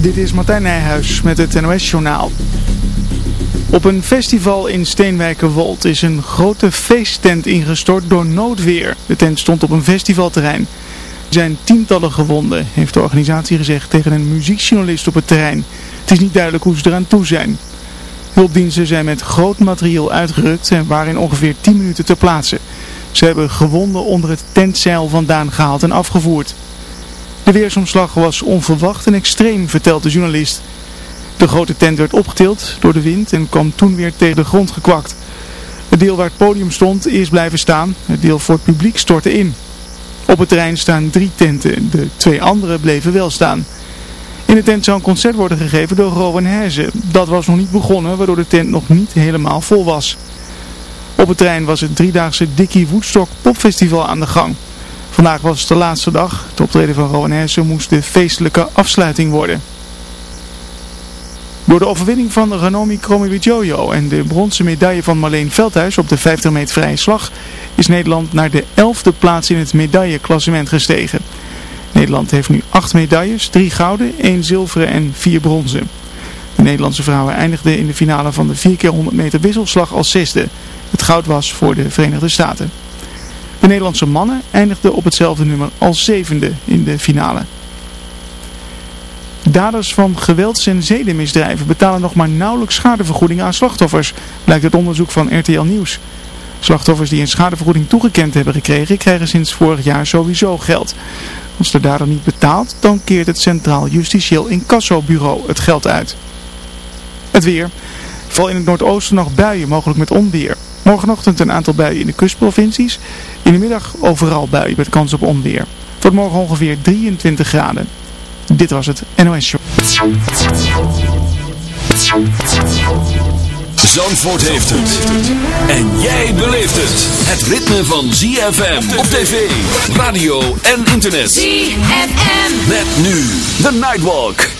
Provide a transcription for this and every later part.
Dit is Martijn Nijhuis met het NOS-journaal. Op een festival in Steenwijkerwold is een grote feesttent ingestort door noodweer. De tent stond op een festivalterrein. Er zijn tientallen gewonden, heeft de organisatie gezegd tegen een muziekjournalist op het terrein. Het is niet duidelijk hoe ze eraan toe zijn. Hulpdiensten zijn met groot materieel uitgerukt en waren in ongeveer 10 minuten ter plaatse. Ze hebben gewonden onder het tentzeil vandaan gehaald en afgevoerd. De weersomslag was onverwacht en extreem, vertelt de journalist. De grote tent werd opgetild door de wind en kwam toen weer tegen de grond gekwakt. Het deel waar het podium stond is blijven staan. Het deel voor het publiek stortte in. Op het terrein staan drie tenten. De twee andere bleven wel staan. In de tent zou een concert worden gegeven door Rowan Herzen. Dat was nog niet begonnen, waardoor de tent nog niet helemaal vol was. Op het terrein was het driedaagse Dickie Woodstock Popfestival aan de gang. Vandaag was de laatste dag. Het optreden van Rowan Hersen moest de feestelijke afsluiting worden. Door de overwinning van Ranomi Kromowidjojo en de bronzen medaille van Marleen Veldhuis op de 50 meter vrije slag is Nederland naar de 11e plaats in het medailleklassement gestegen. Nederland heeft nu 8 medailles, 3 gouden, 1 zilveren en 4 bronzen. De Nederlandse vrouwen eindigden in de finale van de 4 keer 100 meter wisselslag als zesde. Het goud was voor de Verenigde Staten. De Nederlandse mannen eindigden op hetzelfde nummer als zevende in de finale. Daders van gewelds- en zedenmisdrijven betalen nog maar nauwelijks schadevergoeding aan slachtoffers, blijkt het onderzoek van RTL Nieuws. Slachtoffers die een schadevergoeding toegekend hebben gekregen, krijgen sinds vorig jaar sowieso geld. Als de dader niet betaalt, dan keert het Centraal Justitieel Incassobureau het geld uit. Het weer. Val in het noordoosten nog buien, mogelijk met onweer. Morgenochtend een aantal buien in de kustprovincies. In de middag overal buien met kans op onweer. Tot morgen ongeveer 23 graden. Dit was het NOS Show. Zandvoort heeft het. En jij beleeft het. Het ritme van ZFM op tv, radio en internet. ZFM. Met nu de Nightwalk.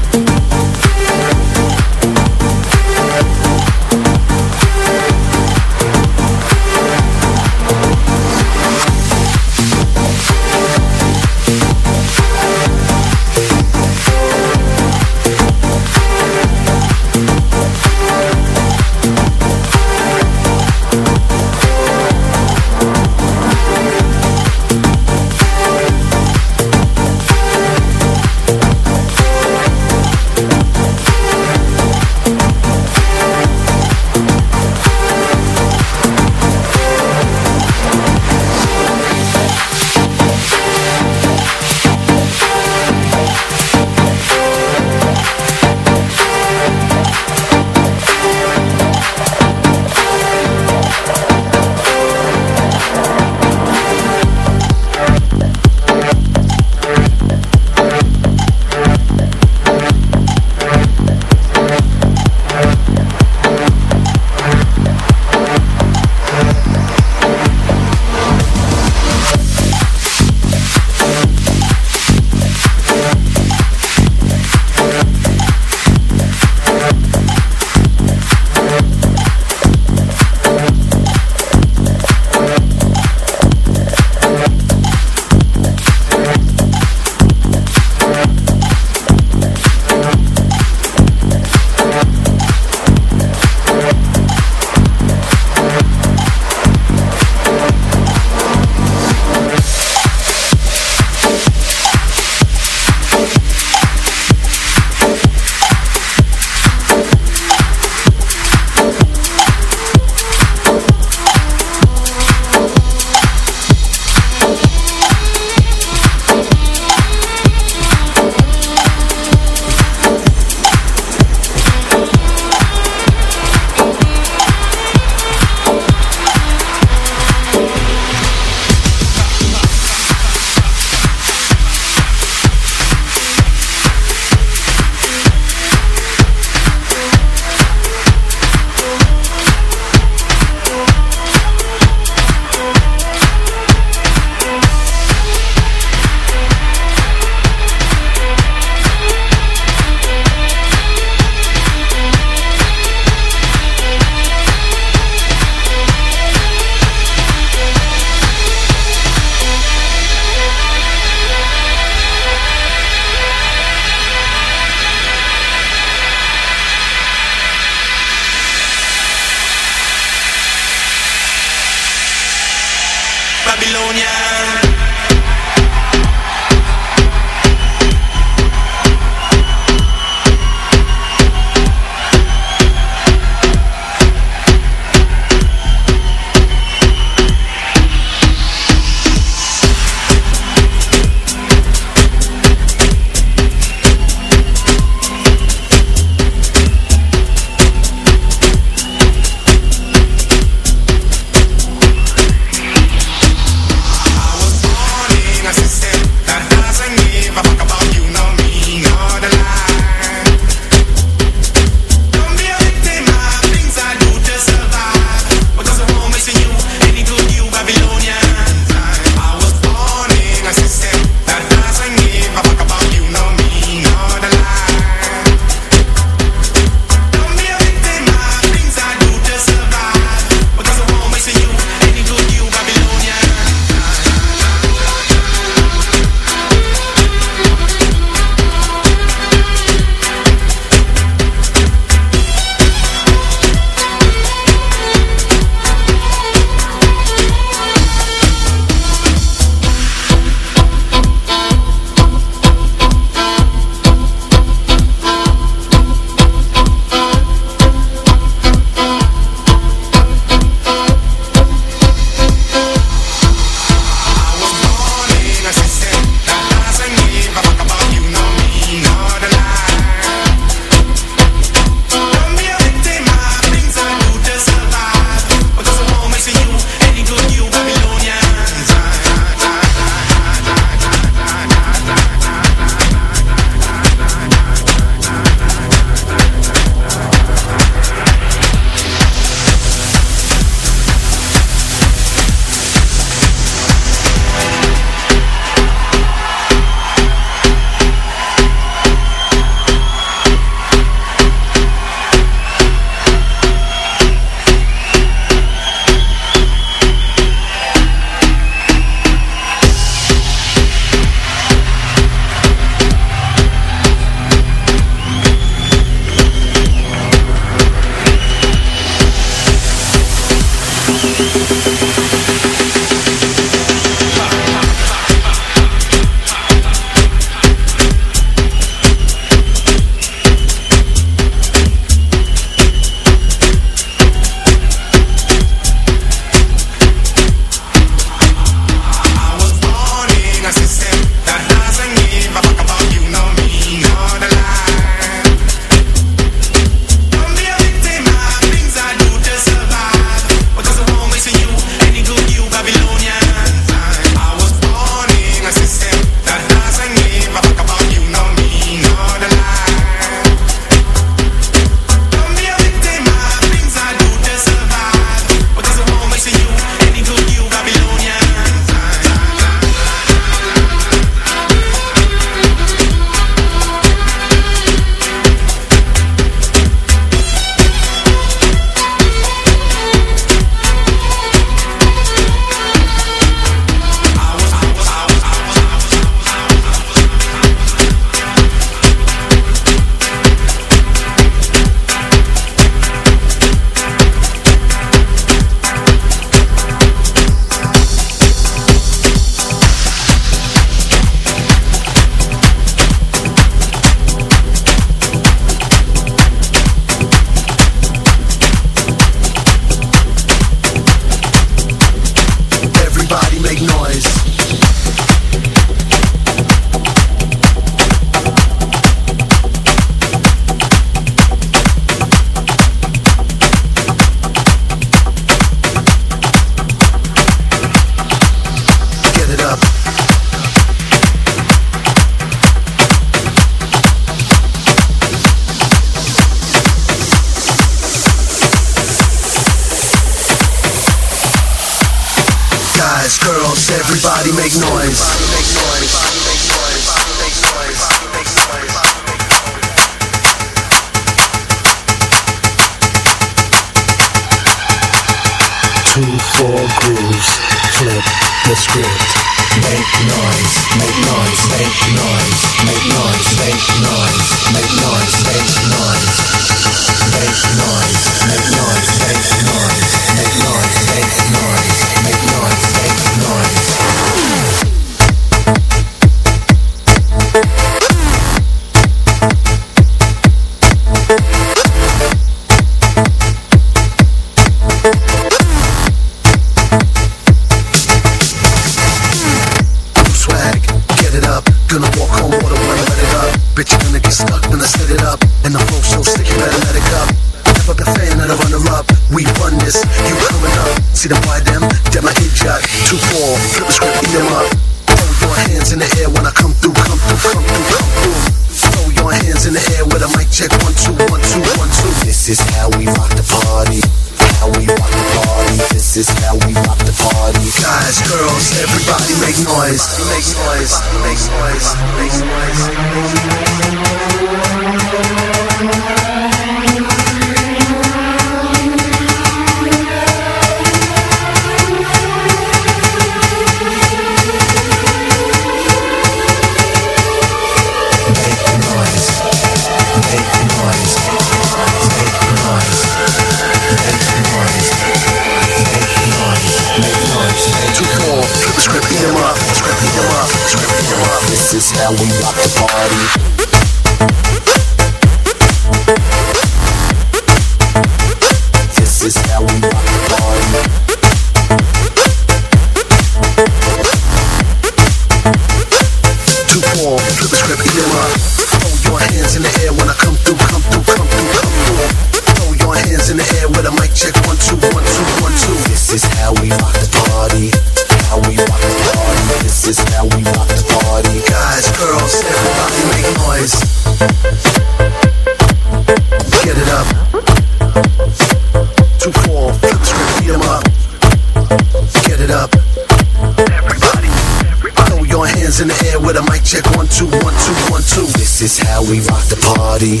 is how we rock the party.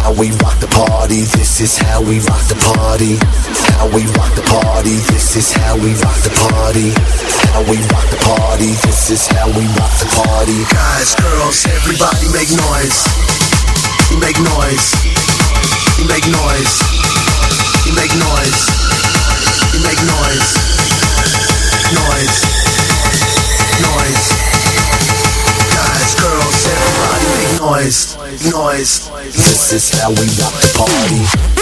How we rock the party. This is how we rock the party. How we rock the party. This is how we rock the party. How we rock the party. This is how we rock the party. Guys, girls, everybody make noise. Make noise. Make noise. Make noise. Make noise. Noise. Noise. noise, noise. This is how we got the party.